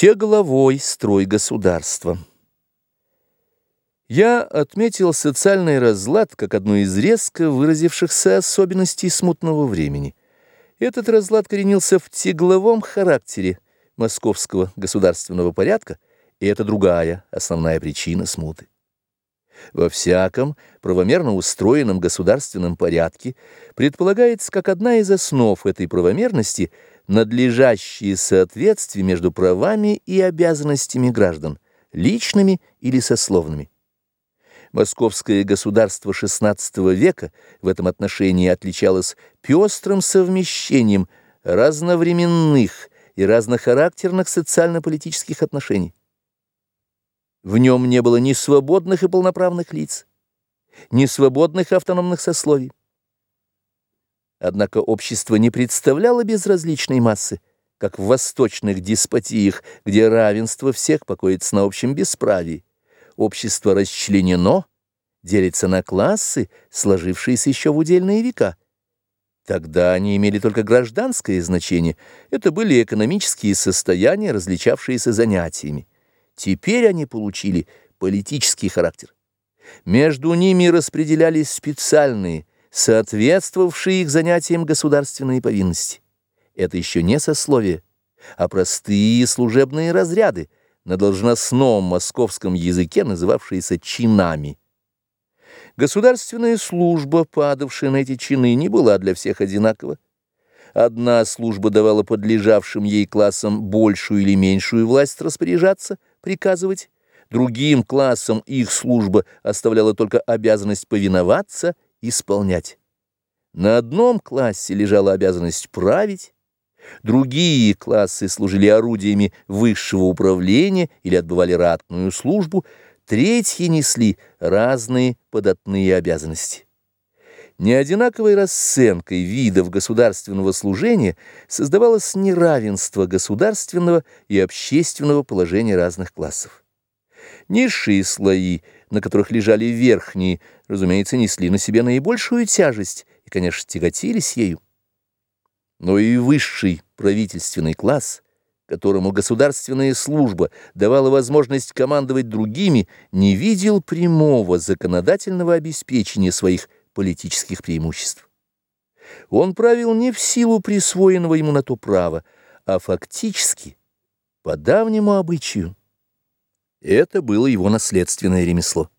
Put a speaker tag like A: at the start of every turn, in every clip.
A: Тегловой строй государства. Я отметил социальный разлад как одну из резко выразившихся особенностей смутного времени. Этот разлад коренился в тегловом характере московского государственного порядка, и это другая основная причина смуты. Во всяком правомерно устроенном государственном порядке предполагается как одна из основ этой правомерности надлежащее соответствие между правами и обязанностями граждан, личными или сословными. Московское государство XVI века в этом отношении отличалось пестрым совмещением разновременных и разнохарактерных социально-политических отношений. В нем не было ни свободных и полноправных лиц, ни свободных автономных сословий. Однако общество не представляло безразличной массы, как в восточных деспотиях, где равенство всех покоится на общем бесправии. Общество расчленено, делится на классы, сложившиеся еще в удельные века. Тогда они имели только гражданское значение, это были экономические состояния, различавшиеся занятиями. Теперь они получили политический характер. Между ними распределялись специальные, соответствовавшие их занятиям государственные повинности. Это еще не сословие, а простые служебные разряды, на должностном московском языке называвшиеся чинами. Государственная служба, падавшая на эти чины, не была для всех одинакова. Одна служба давала подлежавшим ей классам большую или меньшую власть распоряжаться, приказывать, другим классам их служба оставляла только обязанность повиноваться, исполнять. На одном классе лежала обязанность править, другие классы служили орудиями высшего управления или отбывали ратную службу, третьи несли разные податные обязанности. Неодинаковой расценкой видов государственного служения создавалось неравенство государственного и общественного положения разных классов. Низшие слои, на которых лежали верхние, разумеется, несли на себе наибольшую тяжесть и, конечно, тяготились ею. Но и высший правительственный класс, которому государственная служба давала возможность командовать другими, не видел прямого законодательного обеспечения своих политических преимуществ. Он правил не в силу присвоенного ему на то права, а фактически по давнему обычаю. Это было его наследственное ремесло.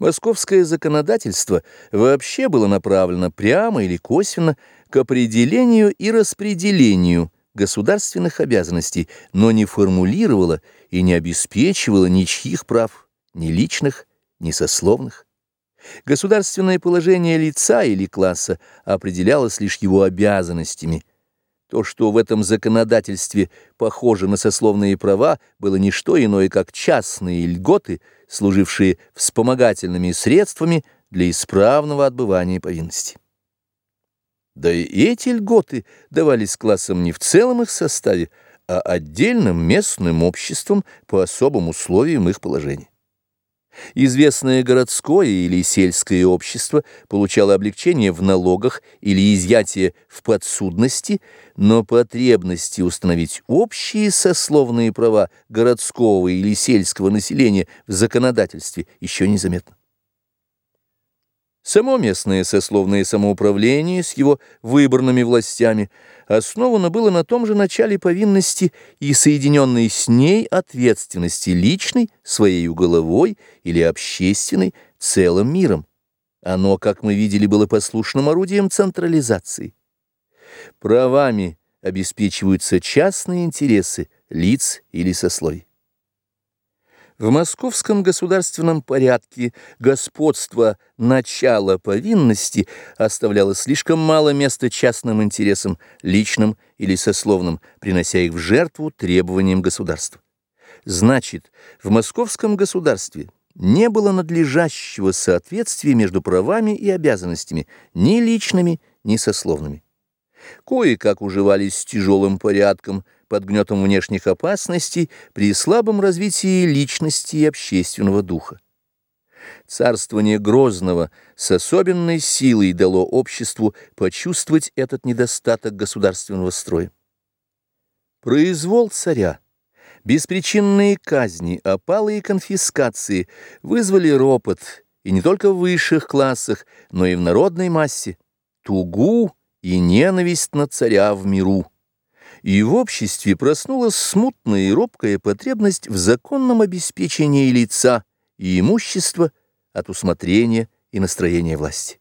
A: Московское законодательство вообще было направлено прямо или косвенно к определению и распределению государственных обязанностей, но не формулировало и не обеспечивало ничьих прав, ни личных, ни сословных. Государственное положение лица или класса определялось лишь его обязанностями. То, что в этом законодательстве похоже на сословные права, было не что иное, как частные льготы, служившие вспомогательными средствами для исправного отбывания повинности. Да и эти льготы давались классам не в целом их составе, а отдельным местным обществам по особым условиям их положения. Известное городское или сельское общество получало облегчение в налогах или изъятие в подсудности, но потребности установить общие сословные права городского или сельского населения в законодательстве еще незаметно. Само местное сословное самоуправление с его выборными властями основано было на том же начале повинности и соединенной с ней ответственности личной, своей головой или общественной, целым миром. Оно, как мы видели, было послушным орудием централизации. Правами обеспечиваются частные интересы лиц или сословий. В московском государственном порядке господство начала повинности оставляло слишком мало места частным интересам, личным или сословным, принося их в жертву требованиям государства. Значит, в московском государстве не было надлежащего соответствия между правами и обязанностями, ни личными, ни сословными. Кое-как уживались с тяжелым порядком – под гнетом внешних опасностей при слабом развитии личности и общественного духа. Царствование Грозного с особенной силой дало обществу почувствовать этот недостаток государственного строя. Произвол царя, Беспричинные казни, опалы и конфискации вызвали ропот и не только в высших классах, но и в народной массе, тугу и ненависть на царя в миру. И в обществе проснулась смутная и робкая потребность в законном обеспечении лица и имущества от усмотрения и настроения власти.